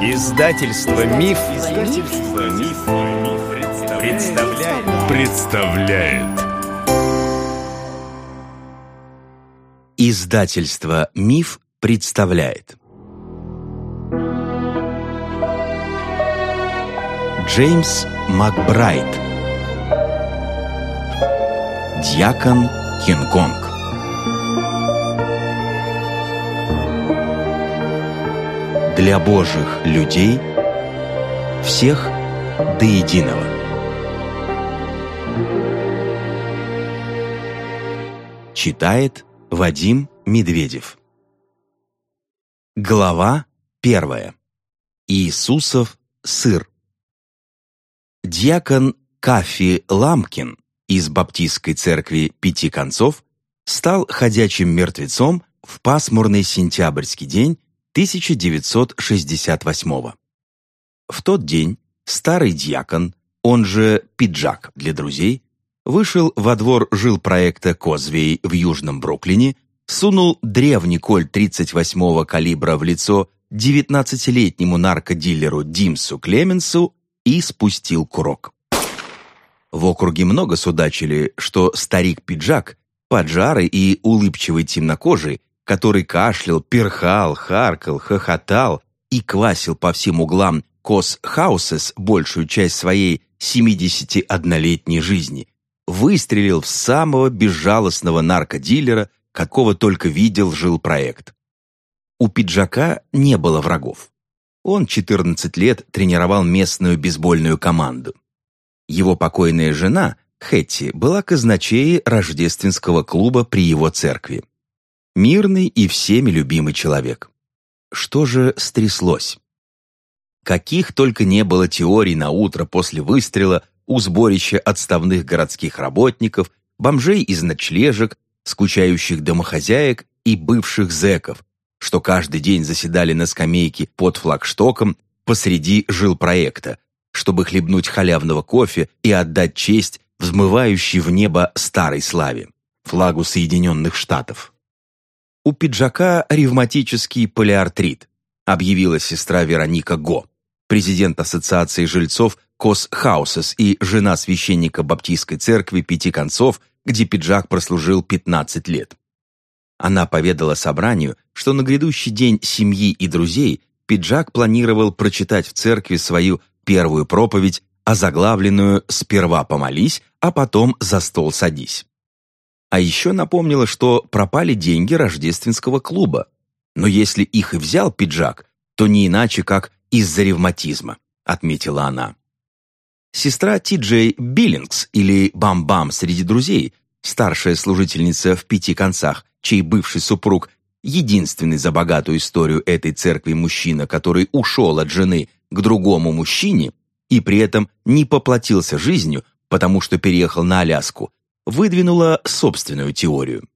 Издательство Миф, Издательство Миф, представляет. представляет. Издательство Миф представляет. Джеймс Макбрайт. Дьякон Кинг-Конг. Для Божьих людей, всех до единого. Читает Вадим Медведев. Глава первая. Иисусов сыр. Дьякон Кафи Ламкин из Баптистской церкви Пяти Концов стал ходячим мертвецом в пасмурный сентябрьский день 1968 В тот день старый дьякон, он же пиджак для друзей, вышел во двор жилпроекта «Козвей» в Южном Бруклине, сунул древний коль 38-го калибра в лицо 19-летнему наркодилеру Димсу Клеменсу и спустил курок. В округе много судачили, что старик-пиджак, поджарый и улыбчивый темнокожий, который кашлял, перхал, харкал, хохотал и квасил по всем углам Кос Хаусес большую часть своей 71-летней жизни, выстрелил в самого безжалостного наркодилера, какого только видел жил проект. У пиджака не было врагов. Он 14 лет тренировал местную бейсбольную команду. Его покойная жена, Хэтти, была казначеей рождественского клуба при его церкви. Мирный и всеми любимый человек. Что же стряслось? Каких только не было теорий на утро после выстрела у сборища отставных городских работников, бомжей из ночлежек, скучающих домохозяек и бывших зэков, что каждый день заседали на скамейке под флагштоком посреди жилпроекта, чтобы хлебнуть халявного кофе и отдать честь взмывающей в небо старой славе, флагу Соединенных Штатов. У пиджака ревматический полиартрит, объявила сестра Вероника Го, президент Ассоциации жильцов Кос Хаусес и жена священника Баптистской церкви Пяти Концов, где пиджак прослужил 15 лет. Она поведала собранию, что на грядущий день семьи и друзей пиджак планировал прочитать в церкви свою первую проповедь, озаглавленную «Сперва помолись, а потом за стол садись». А еще напомнила, что пропали деньги рождественского клуба. Но если их и взял пиджак, то не иначе, как из-за ревматизма, отметила она. Сестра Ти Джей Биллингс, или Бам-Бам среди друзей, старшая служительница в пяти концах, чей бывший супруг единственный за богатую историю этой церкви мужчина, который ушел от жены к другому мужчине и при этом не поплатился жизнью, потому что переехал на Аляску, выдвинула собственную теорию.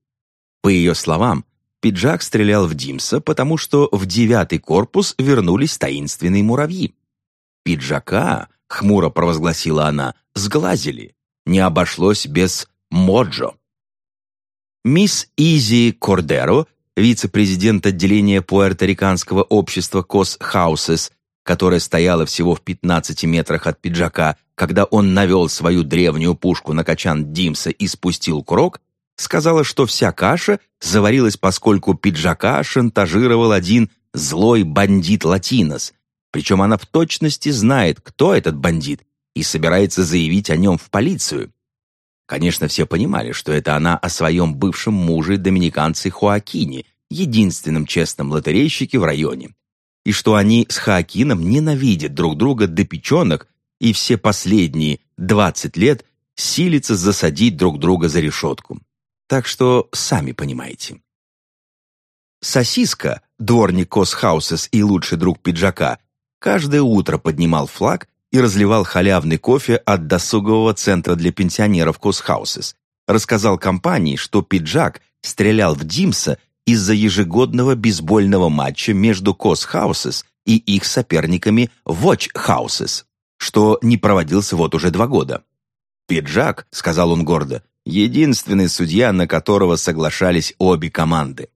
По ее словам, пиджак стрелял в Димса, потому что в девятый корпус вернулись таинственные муравьи. «Пиджака», — хмуро провозгласила она, — «сглазили. Не обошлось без Моджо». Мисс Изи Кордеро, вице-президент отделения пуэрториканского общества Кос Хаусес, которая стояла всего в 15 метрах от пиджака, когда он навел свою древнюю пушку на качан Димса и спустил курок, сказала, что вся каша заварилась, поскольку пиджака шантажировал один злой бандит Латинос, причем она в точности знает, кто этот бандит, и собирается заявить о нем в полицию. Конечно, все понимали, что это она о своем бывшем муже, доминиканце Хуакине, единственном честном лотерейщике в районе, и что они с Хоакином ненавидят друг друга до печенок и все последние 20 лет силятся засадить друг друга за решетку. Так что сами понимаете. Сосиска, дворник Косхаусес и лучший друг пиджака, каждое утро поднимал флаг и разливал халявный кофе от досугового центра для пенсионеров Косхаусес. Рассказал компании, что пиджак стрелял в Димса из-за ежегодного бейсбольного матча между Косхаусес и их соперниками Watch что не проводился вот уже два года. «Пиджак», — сказал он гордо, — «единственный судья, на которого соглашались обе команды».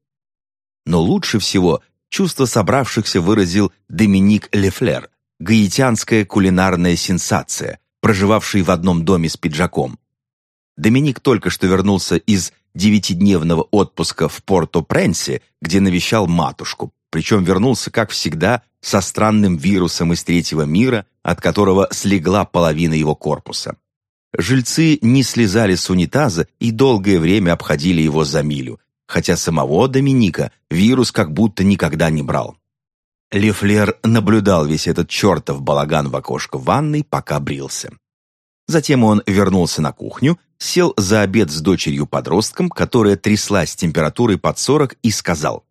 Но лучше всего чувство собравшихся выразил Доминик Лефлер, гаитянская кулинарная сенсация, проживавший в одном доме с пиджаком. Доминик только что вернулся из девятидневного отпуска в Порто-Пренсе, где навещал матушку, причем вернулся, как всегда, со странным вирусом из третьего мира, от которого слегла половина его корпуса. Жильцы не слезали с унитаза и долгое время обходили его за милю, хотя самого Доминика вирус как будто никогда не брал. Лефлер наблюдал весь этот чертов балаган в окошко ванной, пока брился. Затем он вернулся на кухню, сел за обед с дочерью-подростком, которая тряслась температурой под сорок, и сказал,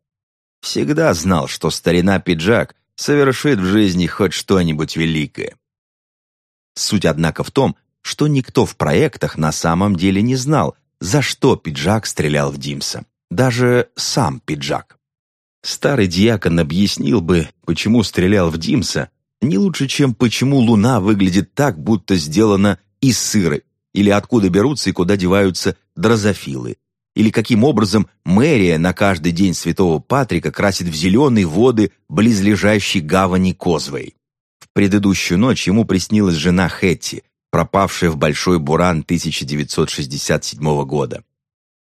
«Всегда знал, что старина-пиджак совершит в жизни хоть что-нибудь великое». Суть, однако, в том, что никто в проектах на самом деле не знал, за что пиджак стрелял в Димса. Даже сам пиджак. Старый диакон объяснил бы, почему стрелял в Димса, не лучше, чем почему луна выглядит так, будто сделана из сыры, или откуда берутся и куда деваются дрозофилы, или каким образом мэрия на каждый день Святого Патрика красит в зеленые воды близлежащей гавани Козвей. В предыдущую ночь ему приснилась жена Хэтти, пропавшая в Большой Буран 1967 года.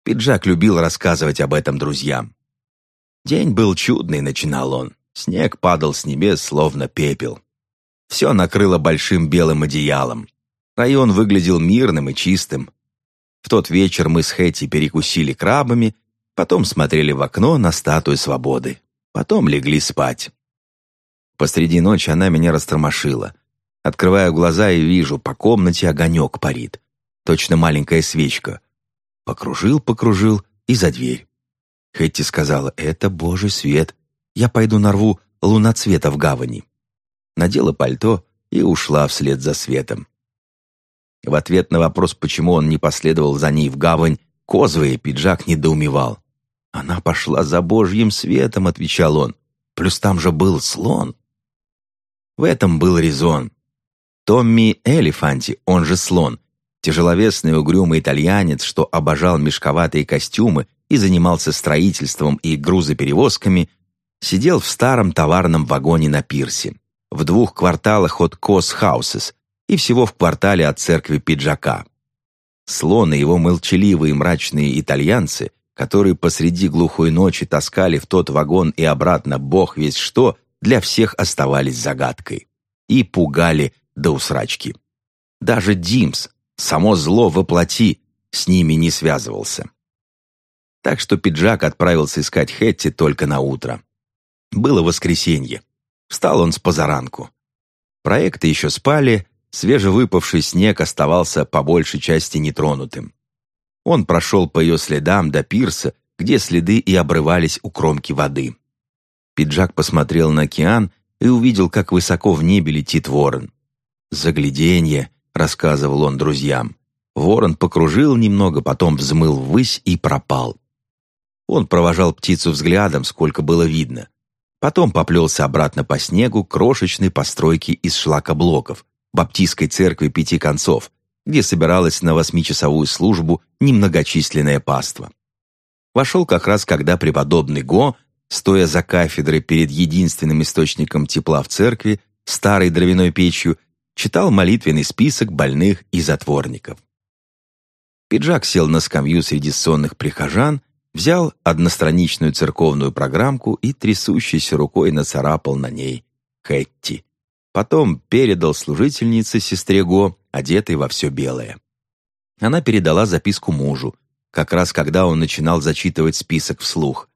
Пиджак любил рассказывать об этом друзьям. День был чудный, начинал он. Снег падал с небес, словно пепел. Все накрыло большим белым одеялом. Район выглядел мирным и чистым. В тот вечер мы с Хэти перекусили крабами, потом смотрели в окно на статую свободы, потом легли спать. Посреди ночи она меня растормошила. Открываю глаза и вижу, по комнате огонек парит. Точно маленькая свечка. Покружил, покружил и за дверь. Хэтти сказала, это божий свет. Я пойду нарву луноцвета в гавани. Надела пальто и ушла вслед за светом. В ответ на вопрос, почему он не последовал за ней в гавань, козовый пиджак недоумевал. «Она пошла за божьим светом», — отвечал он. «Плюс там же был слон». В этом был резон. Томми Элефанти, он же слон, тяжеловесный угрюмый итальянец, что обожал мешковатые костюмы и занимался строительством и грузоперевозками, сидел в старом товарном вагоне на пирсе, в двух кварталах от Кос Хаусес, и всего в квартале от церкви Пиджака. Слон и его молчаливые мрачные итальянцы, которые посреди глухой ночи таскали в тот вагон и обратно бог весь что, для всех оставались загадкой. И пугали до усрачки. Даже Димс, само зло воплоти, с ними не связывался. Так что пиджак отправился искать Хетти только на утро. Было воскресенье. Встал он с позаранку. Проекты еще спали, свежевыпавший снег оставался по большей части нетронутым. Он прошел по ее следам до пирса, где следы и обрывались у кромки воды. Пиджак посмотрел на океан и увидел, как высоко в небе летит ворон. «Загляденье», — рассказывал он друзьям. Ворон покружил немного, потом взмыл ввысь и пропал. Он провожал птицу взглядом, сколько было видно. Потом поплелся обратно по снегу крошечной постройки из шлакоблоков, Баптистской церкви Пяти Концов, где собиралась на восьмичасовую службу немногочисленное паство. Вошел как раз, когда преподобный Го, стоя за кафедрой перед единственным источником тепла в церкви, старой дровяной печью, читал молитвенный список больных и затворников. Пиджак сел на скамью среди сонных прихожан, взял одностраничную церковную программку и трясущейся рукой нацарапал на ней «Хэтти». Потом передал служительнице сестре Го, одетой во все белое. Она передала записку мужу, как раз когда он начинал зачитывать список вслух.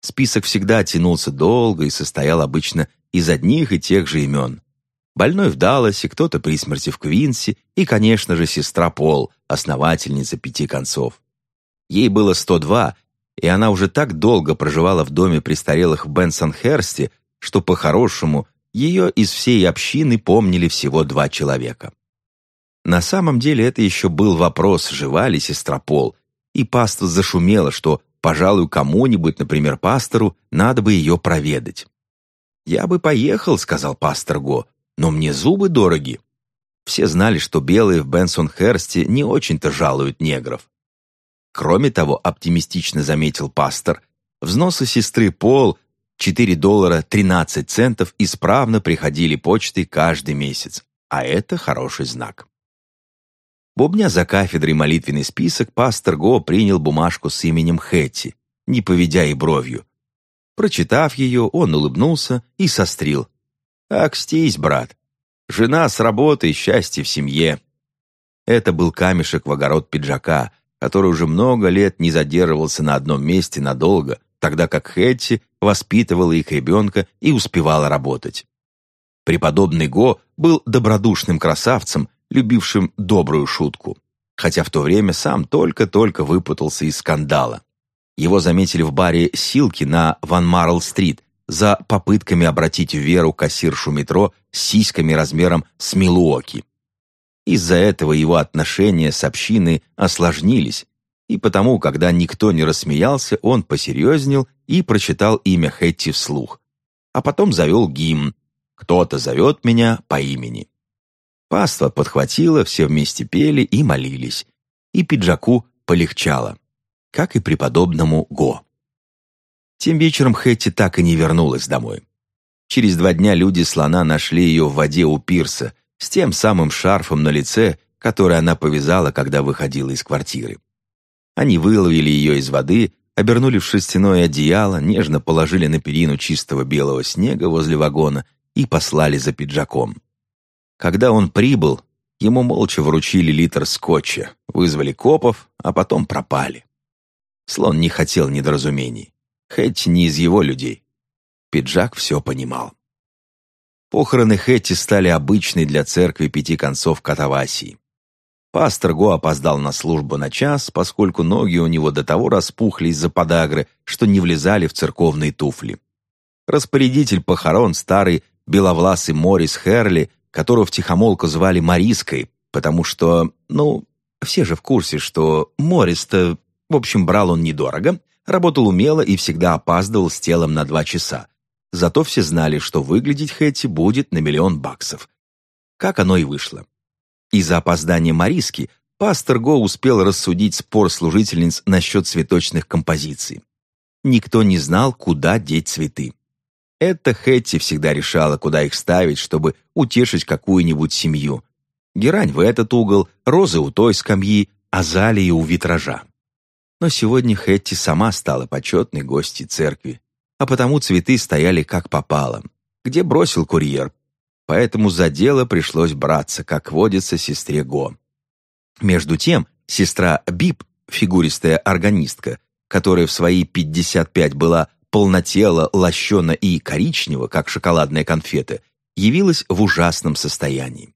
Список всегда тянулся долго и состоял обычно из одних и тех же имен. Больной в Далласе, кто-то при смерти в Квинси и, конечно же, сестра Пол, основательница пяти концов. Ей было 102, и она уже так долго проживала в доме престарелых в Бенсон-Херсте, что по-хорошему ее из всей общины помнили всего два человека. На самом деле это еще был вопрос, жива ли сестра Пол, и паства зашумела, что, пожалуй, кому-нибудь, например, пастору, надо бы ее проведать. «Я бы поехал», — сказал пастор Го, — «но мне зубы дороги». Все знали, что белые в Бенсон-Херсте не очень-то жалуют негров. Кроме того, оптимистично заметил пастор, взносы сестры Пол 4 доллара 13 центов исправно приходили почтой каждый месяц, а это хороший знак. Бубня за кафедрой молитвенный список, пастор Го принял бумажку с именем Хэтти, не поведя и бровью. Прочитав ее, он улыбнулся и сострил. «Акстись, брат. Жена с работы, счастье в семье». Это был камешек в огород пиджака, который уже много лет не задерживался на одном месте надолго, тогда как Хэтти воспитывала их ребенка и успевала работать. Преподобный Го был добродушным красавцем, любившим добрую шутку, хотя в то время сам только-только выпутался из скандала. Его заметили в баре «Силки» на Ван Марл-стрит за попытками обратить в веру кассиршу метро с сиськами размером с Милуоки. Из-за этого его отношения с общиной осложнились, и потому, когда никто не рассмеялся, он посерьезнел и прочитал имя Хэтти вслух, а потом завел гимн «Кто-то зовет меня по имени». Паства подхватила, все вместе пели и молились, и пиджаку полегчало, как и преподобному Го. Тем вечером Хэтти так и не вернулась домой. Через два дня люди слона нашли ее в воде у пирса с тем самым шарфом на лице, который она повязала, когда выходила из квартиры. Они выловили ее из воды, обернули в шерстяное одеяло, нежно положили на перину чистого белого снега возле вагона и послали за пиджаком. Когда он прибыл, ему молча вручили литр скотча, вызвали копов, а потом пропали. Слон не хотел недоразумений. Хэтти не из его людей. Пиджак все понимал. Похороны Хэтти стали обычной для церкви пяти концов Катавасии. Пастор Го опоздал на службу на час, поскольку ноги у него до того распухли из-за подагры, что не влезали в церковные туфли. Распорядитель похорон, старый беловласый Морис Херли, которого втихомолку звали Мариской, потому что, ну, все же в курсе, что Морис-то, в общем, брал он недорого, работал умело и всегда опаздывал с телом на два часа. Зато все знали, что выглядеть Хэтти будет на миллион баксов. Как оно и вышло. Из-за опоздания Мариски пастор Го успел рассудить спор служительниц насчет цветочных композиций. Никто не знал, куда деть цветы. Это Хэтти всегда решала, куда их ставить, чтобы утешить какую-нибудь семью. Герань в этот угол, розы у той скамьи, азалии у витража. Но сегодня Хэтти сама стала почетной гостьей церкви, а потому цветы стояли как попало. Где бросил курьер? Поэтому за дело пришлось браться, как водится сестре Го. Между тем, сестра Бип, фигуристая органистка, которая в свои 55 была полнотела, лощена и коричнева, как шоколадная конфета, явилась в ужасном состоянии.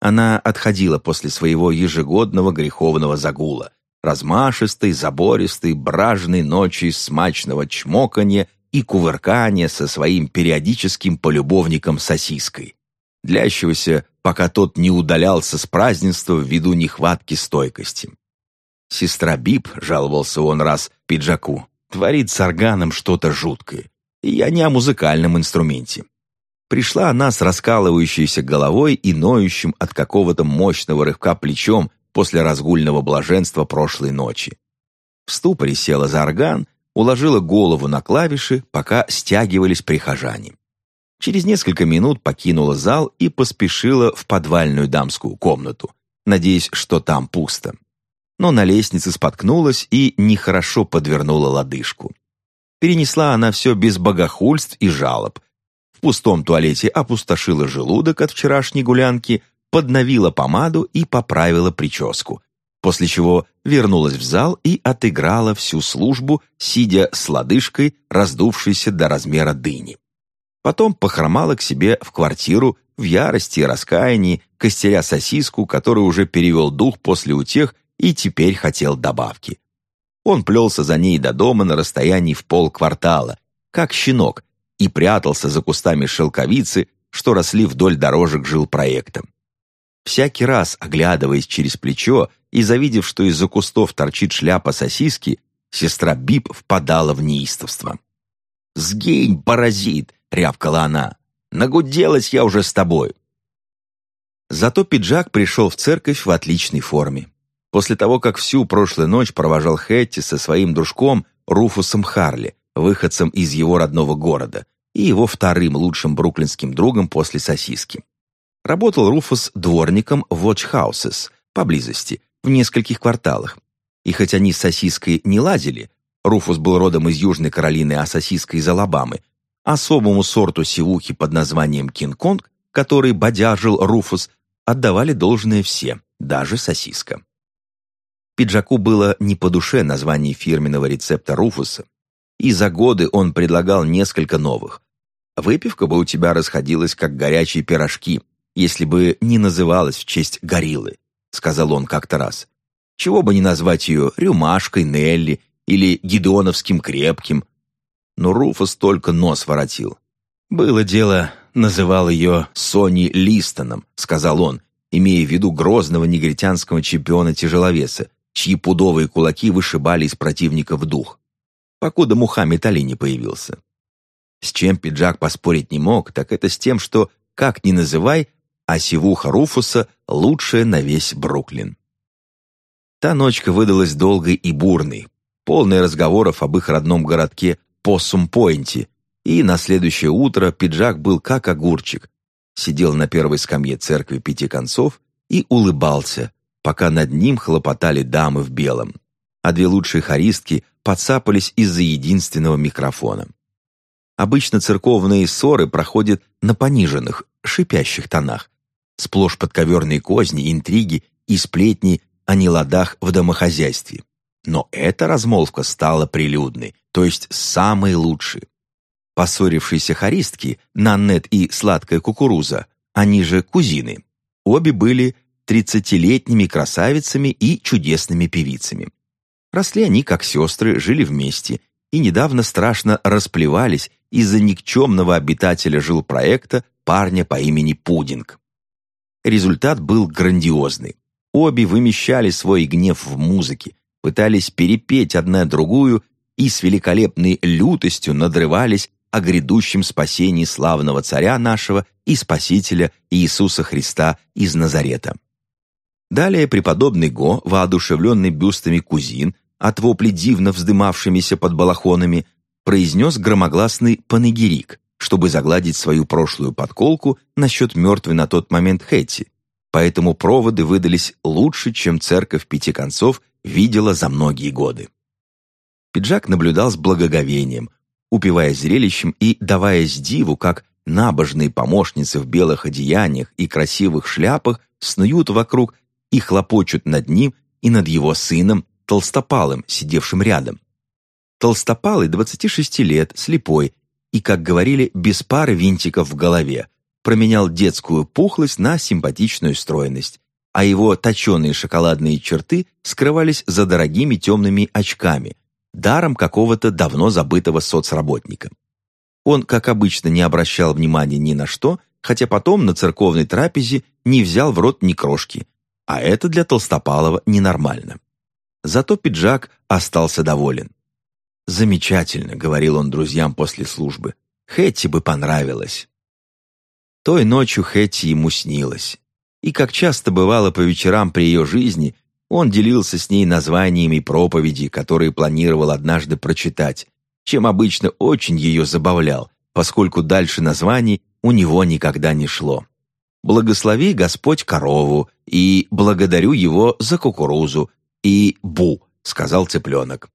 Она отходила после своего ежегодного греховного загула, размашистой, забористой, бражной ночи смачного чмоканья и кувыркания со своим периодическим полюбовником сосиской, длящегося, пока тот не удалялся с празднества ввиду нехватки стойкости. Сестра Бип, жаловался он раз пиджаку, творит с органом что-то жуткое. И я не о музыкальном инструменте. Пришла она с раскалывающейся головой и ноющим от какого-то мощного рывка плечом после разгульного блаженства прошлой ночи. В ступоре села за орган, уложила голову на клавиши, пока стягивались прихожане. Через несколько минут покинула зал и поспешила в подвальную дамскую комнату, надеясь, что там пусто но на лестнице споткнулась и нехорошо подвернула лодыжку. Перенесла она все без богохульств и жалоб. В пустом туалете опустошила желудок от вчерашней гулянки, подновила помаду и поправила прическу, после чего вернулась в зал и отыграла всю службу, сидя с лодыжкой, раздувшейся до размера дыни. Потом похромала к себе в квартиру в ярости и раскаянии, костеря сосиску, который уже перевел дух после утех и теперь хотел добавки. Он плелся за ней до дома на расстоянии в полквартала, как щенок, и прятался за кустами шелковицы, что росли вдоль дорожек жилпроекта. Всякий раз, оглядываясь через плечо и завидев, что из-за кустов торчит шляпа сосиски, сестра Бип впадала в неистовство. «Сгинь, паразит!» — рявкала она. «Нагуделась я уже с тобой!» Зато пиджак пришел в церковь в отличной форме. После того, как всю прошлую ночь провожал Хэтти со своим дружком Руфусом Харли, выходцем из его родного города, и его вторым лучшим бруклинским другом после сосиски. Работал Руфус дворником в Watch Houses, поблизости, в нескольких кварталах. И хоть они с сосиской не ладили, Руфус был родом из Южной Каролины, а сосиска из Алабамы, особому сорту сивухи под названием Кинг-Конг, который бодяжил Руфус, отдавали должное все, даже сосиска. Пиджаку было не по душе название фирменного рецепта Руфуса, и за годы он предлагал несколько новых. Выпивка бы у тебя расходилась, как горячие пирожки, если бы не называлась в честь гориллы, сказал он как-то раз. Чего бы не назвать ее рюмашкой, Нелли или гидеоновским крепким. Но Руфус только нос воротил. «Было дело, называл ее Сони Листоном», — сказал он, имея в виду грозного негритянского чемпиона-тяжеловеса, чьи пудовые кулаки вышибали из противников дух, покуда Мухаммед Али не появился. С чем пиджак поспорить не мог, так это с тем, что, как ни называй, а сивуха Руфуса лучшая на весь Бруклин. Та ночка выдалась долгой и бурной, полной разговоров об их родном городке Поссум-Пойнте, и на следующее утро пиджак был как огурчик, сидел на первой скамье церкви пяти концов и улыбался, пока над ним хлопотали дамы в белом, а две лучшие хористки подцапались из-за единственного микрофона. Обычно церковные ссоры проходят на пониженных, шипящих тонах, сплошь подковерные козни, интриги и сплетни о неладах в домохозяйстве. Но эта размолвка стала прилюдной, то есть самой лучшей. Поссорившиеся хористки, Наннет и Сладкая Кукуруза, они же кузины, обе были тридцатилетними красавицами и чудесными певицами. Росли они как сестры, жили вместе и недавно страшно расплевались из-за никчемного обитателя жилпроекта парня по имени Пудинг. Результат был грандиозный. Обе вымещали свой гнев в музыке, пытались перепеть одна другую и с великолепной лютостью надрывались о грядущем спасении славного царя нашего и спасителя Иисуса Христа из Назарета. Далее преподобный Го, воодушевленный бюстами кузин, от вопли дивно вздымавшимися под балахонами, произнес громогласный панегирик, чтобы загладить свою прошлую подколку насчет мертвой на тот момент Хэтти, поэтому проводы выдались лучше, чем церковь пяти концов видела за многие годы. Пиджак наблюдал с благоговением, упивая зрелищем и даваясь диву, как набожные помощницы в белых одеяниях и красивых шляпах снуют вокруг и хлопочут над ним и над его сыном, толстопалым, сидевшим рядом. Толстопалый, 26 лет, слепой и, как говорили, без пары винтиков в голове, променял детскую пухлость на симпатичную стройность, а его точеные шоколадные черты скрывались за дорогими темными очками, даром какого-то давно забытого соцработника. Он, как обычно, не обращал внимания ни на что, хотя потом на церковной трапезе не взял в рот ни крошки, а это для Толстопалова ненормально. Зато пиджак остался доволен. «Замечательно», — говорил он друзьям после службы. «Хэтти бы понравилось». Той ночью Хэтти ему снилось. И как часто бывало по вечерам при ее жизни, он делился с ней названиями проповеди, которые планировал однажды прочитать, чем обычно очень ее забавлял, поскольку дальше названий у него никогда не шло. «Благослови Господь корову» и «Благодарю его за кукурузу» и «Бу», — сказал цыпленок.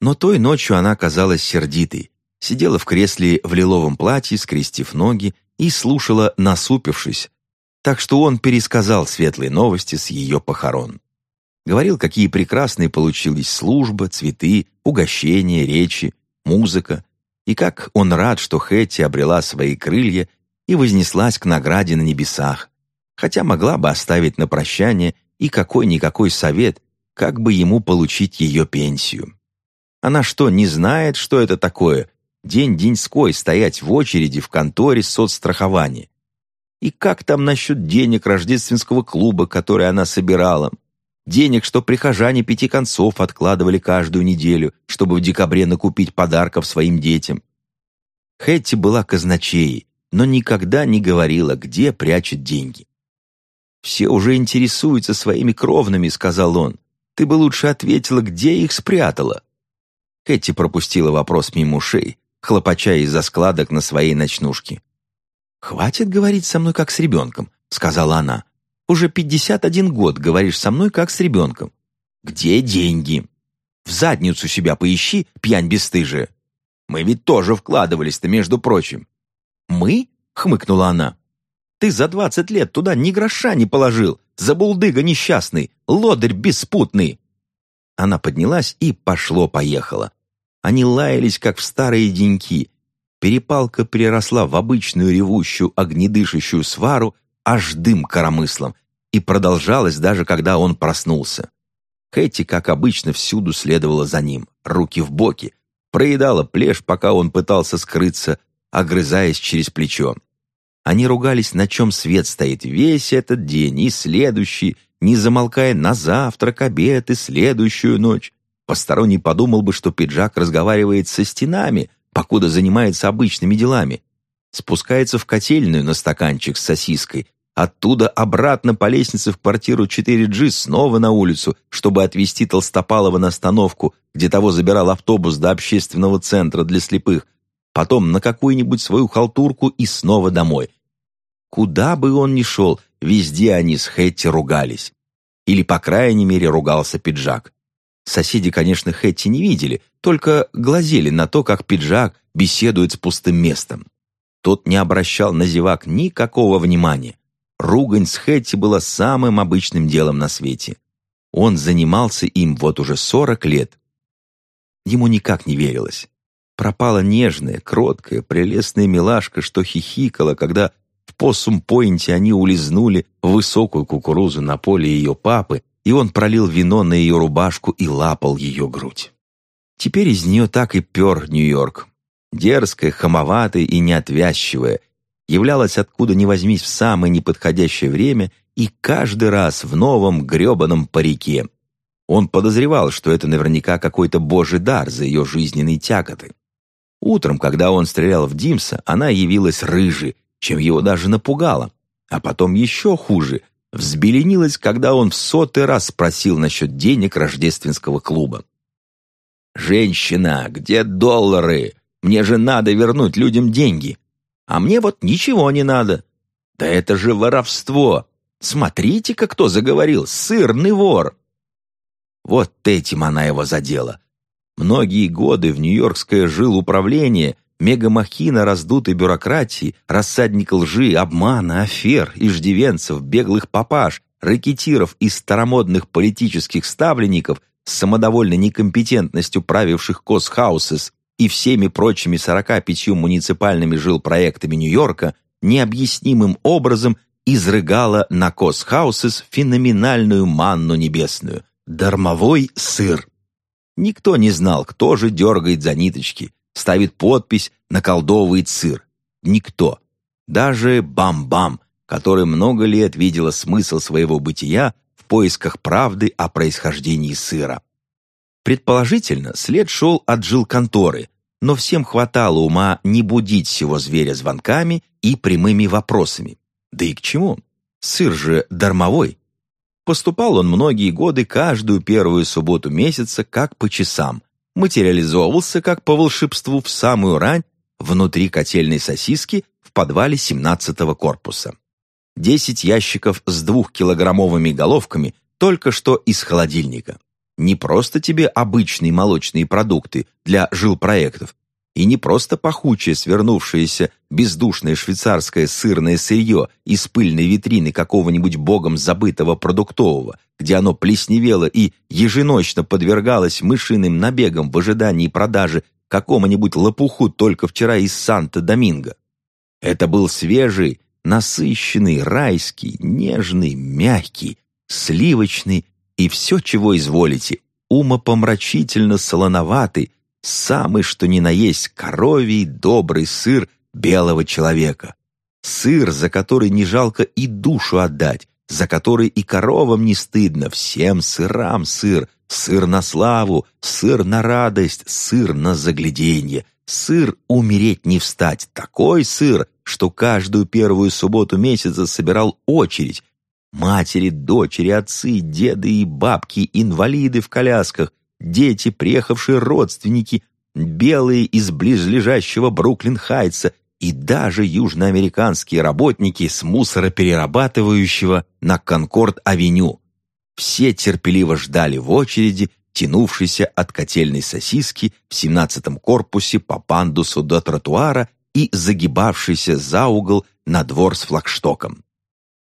Но той ночью она казалась сердитой, сидела в кресле в лиловом платье, скрестив ноги и слушала, насупившись, так что он пересказал светлые новости с ее похорон. Говорил, какие прекрасные получились служба, цветы, угощения, речи, музыка, и как он рад, что Хэтти обрела свои крылья и вознеслась к награде на небесах, хотя могла бы оставить на прощание и какой-никакой совет, как бы ему получить ее пенсию. Она что, не знает, что это такое день-деньской стоять в очереди в конторе соцстрахования. И как там насчет денег рождественского клуба, который она собирала? Денег, что прихожане пяти концов откладывали каждую неделю, чтобы в декабре накупить подарков своим детям. Хэтти была казначеей, но никогда не говорила, где прячет деньги. «Все уже интересуются своими кровными», — сказал он. «Ты бы лучше ответила, где их спрятала». Кэти пропустила вопрос мимо ушей, хлопача из-за складок на своей ночнушке. «Хватит говорить со мной как с ребенком», — сказала она. «Уже пятьдесят один год говоришь со мной как с ребенком. Где деньги? В задницу себя поищи, пьянь бесстыжая. Мы ведь тоже вкладывались-то, между прочим». «Мы?» — хмыкнула она. «Ты за двадцать лет туда ни гроша не положил, забулдыга несчастный, лодырь беспутный». Она поднялась и пошло-поехало. Они лаялись, как в старые деньки. Перепалка переросла в обычную ревущую, огнедышащую свару, аж дым коромыслом, и продолжалась даже когда он проснулся. Кэти, как обычно, всюду следовала за ним, руки в боки, проедала плешь, пока он пытался скрыться, огрызаясь через плечо. Они ругались, на чем свет стоит весь этот день и следующий, не замолкая на завтрак, обед и следующую ночь. Посторонний подумал бы, что пиджак разговаривает со стенами, покуда занимается обычными делами. Спускается в котельную на стаканчик с сосиской, оттуда обратно по лестнице в квартиру 4G, снова на улицу, чтобы отвезти Толстопалова на остановку, где того забирал автобус до общественного центра для слепых, потом на какую-нибудь свою халтурку и снова домой. Куда бы он ни шел, везде они с Хэтти ругались. Или, по крайней мере, ругался пиджак. Соседи, конечно, Хэтти не видели, только глазели на то, как пиджак беседует с пустым местом. Тот не обращал на зевак никакого внимания. Ругань с Хэтти была самым обычным делом на свете. Он занимался им вот уже сорок лет. Ему никак не верилось. Пропала нежная, кроткая, прелестная милашка, что хихикала, когда в Поссум-Пойнте они улизнули высокую кукурузу на поле ее папы, и он пролил вино на ее рубашку и лапал ее грудь. Теперь из нее так и пер Нью-Йорк. Дерзкая, хамоватая и неотвязчивая, являлась откуда ни возьмись в самое неподходящее время и каждый раз в новом гребаном парике. Он подозревал, что это наверняка какой-то божий дар за ее жизненные тяготы. Утром, когда он стрелял в Димса, она явилась рыжей, чем его даже напугало. А потом еще хуже, взбеленилась, когда он в сотый раз спросил насчет денег рождественского клуба. «Женщина, где доллары? Мне же надо вернуть людям деньги. А мне вот ничего не надо. Да это же воровство. Смотрите-ка, кто заговорил, сырный вор». Вот этим она его задела. Многие годы в Нью-Йоркское жил управление, мегамахина раздутой бюрократии, рассадник лжи, обмана, афер, иждивенцев, беглых папаш, рэкетиров и старомодных политических ставленников с самодовольной некомпетентностью правивших Косхаусес и всеми прочими 45 муниципальными жилпроектами Нью-Йорка необъяснимым образом изрыгала на Косхаусес феноменальную манну небесную – дармовой сыр. Никто не знал, кто же дергает за ниточки – ставит подпись, наколдовывает сыр. Никто. Даже Бам-Бам, который много лет видела смысл своего бытия поисках правды о происхождении сыра. Предположительно, след шел от жилконторы, но всем хватало ума не будить всего зверя звонками и прямыми вопросами. Да и к чему? Сыр же дармовой. Поступал он многие годы каждую первую субботу месяца как по часам, материализовывался как по волшебству в самую рань внутри котельной сосиски в подвале 17-го корпуса. Десять ящиков с двухкилограммовыми головками только что из холодильника. Не просто тебе обычные молочные продукты для жилпроектов, и не просто пахучее, свернувшееся, бездушное швейцарское сырное сырье из пыльной витрины какого-нибудь богом забытого продуктового, где оно плесневело и еженочно подвергалось мышиным набегам в ожидании продажи какому-нибудь лопуху только вчера из Санта-Доминго. Это был свежий, насыщенный, райский, нежный, мягкий, сливочный и все, чего изволите, умопомрачительно солоноватый, самый что ни на есть коровий добрый сыр белого человека. Сыр, за который не жалко и душу отдать, за который и коровам не стыдно, всем сырам сыр, сыр на славу, сыр на радость, сыр на загляденье, сыр умереть не встать, такой сыр, что каждую первую субботу месяца собирал очередь. Матери, дочери, отцы, деды и бабки, инвалиды в колясках, дети, приехавшие родственники, белые из близлежащего Бруклин-Хайтса и даже южноамериканские работники с мусороперерабатывающего на Конкорд-авеню. Все терпеливо ждали в очереди, тянувшейся от котельной сосиски в семнадцатом корпусе по пандусу до тротуара и загибавшейся за угол на двор с флагштоком.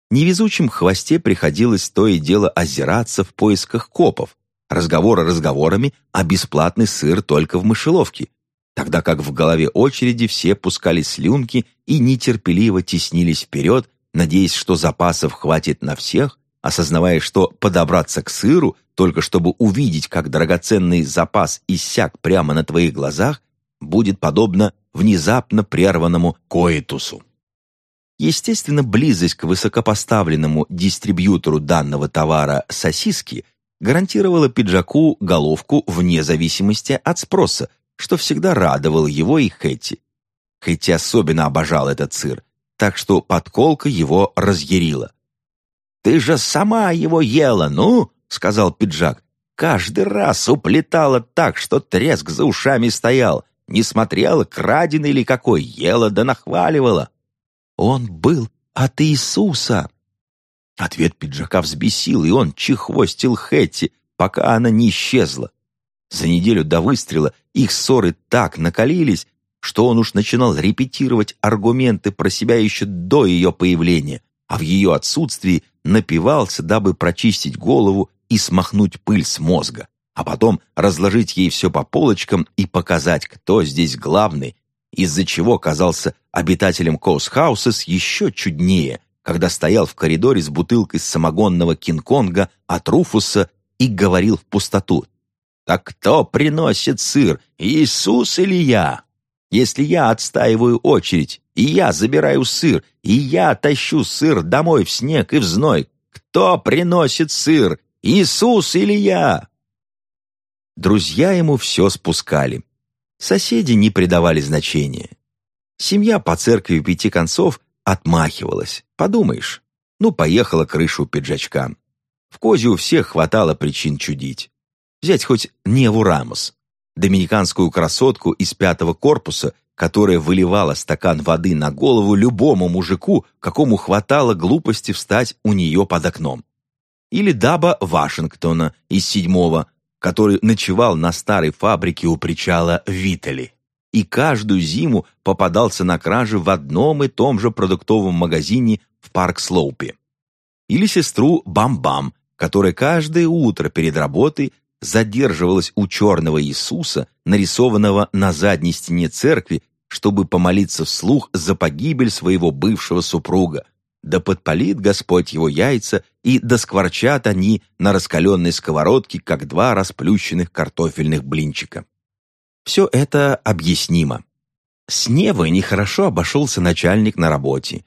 Невезучим хвосте приходилось то и дело озираться в поисках копов, разговоры разговорами, а бесплатный сыр только в мышеловке, тогда как в голове очереди все пускали слюнки и нетерпеливо теснились вперед, надеясь, что запасов хватит на всех, осознавая, что подобраться к сыру, только чтобы увидеть, как драгоценный запас иссяк прямо на твоих глазах, будет подобно внезапно прерванному коитусу. Естественно, близость к высокопоставленному дистрибьютору данного товара сосиски гарантировала пиджаку головку вне зависимости от спроса, что всегда радовало его и Хэтти. Хэтти особенно обожал этот сыр, так что подколка его разъярила. «Ты же сама его ела, ну!» — сказал пиджак. «Каждый раз уплетала так, что треск за ушами стоял. Не смотрела, краденый или какой, ела да нахваливала». «Он был от Иисуса!» Ответ пиджака взбесил, и он чехвостил Хэтти, пока она не исчезла. За неделю до выстрела их ссоры так накалились, что он уж начинал репетировать аргументы про себя еще до ее появления, а в ее отсутствии напивался, дабы прочистить голову и смахнуть пыль с мозга, а потом разложить ей все по полочкам и показать, кто здесь главный, из-за чего казался обитателем Коусхауса еще чуднее, когда стоял в коридоре с бутылкой самогонного Кинг-Конга от Руфуса и говорил в пустоту. «Так кто приносит сыр, Иисус или я? Если я отстаиваю очередь, и я забираю сыр, и я тащу сыр домой в снег и в зной, кто приносит сыр, Иисус или я?» Друзья ему все спускали. Соседи не придавали значения. Семья по церкви пяти концов отмахивалась. Подумаешь, ну, поехала крышу пиджачка. В козе у всех хватало причин чудить. Взять хоть Неву Рамос, доминиканскую красотку из пятого корпуса, которая выливала стакан воды на голову любому мужику, какому хватало глупости встать у нее под окном. Или Даба Вашингтона из седьмого, который ночевал на старой фабрике у причала Витали и каждую зиму попадался на краже в одном и том же продуктовом магазине в Парк-Слоупе. Или сестру Бам-Бам, которая каждое утро перед работой задерживалась у черного Иисуса, нарисованного на задней стене церкви, чтобы помолиться вслух за погибель своего бывшего супруга. Да подпалит Господь его яйца, и доскворчат они на раскаленной сковородке, как два расплющенных картофельных блинчика. Все это объяснимо. С Невой нехорошо обошелся начальник на работе.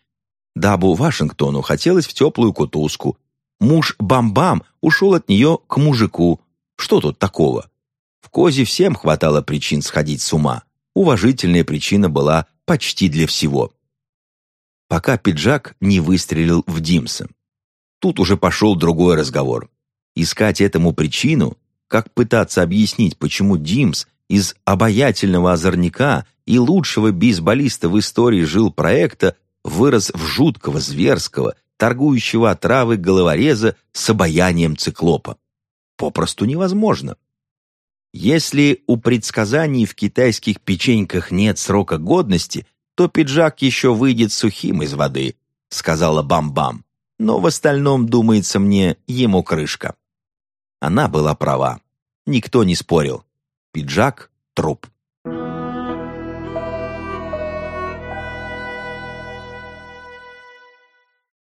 Дабу Вашингтону хотелось в теплую кутузку. Муж Бам-Бам ушел от нее к мужику. Что тут такого? В Козе всем хватало причин сходить с ума. Уважительная причина была почти для всего. Пока пиджак не выстрелил в Димса. Тут уже пошел другой разговор. Искать этому причину, как пытаться объяснить, почему Димс из обаятельного озорника и лучшего бейсболиста в истории жил проекта вырос в жуткого, зверского, торгующего отравы головореза с обаянием циклопа. Попросту невозможно. Если у предсказаний в китайских печеньках нет срока годности, то пиджак еще выйдет сухим из воды, сказала Бам-Бам. Но в остальном, думается мне, ему крышка. Она была права. Никто не спорил. Пиджак — труп.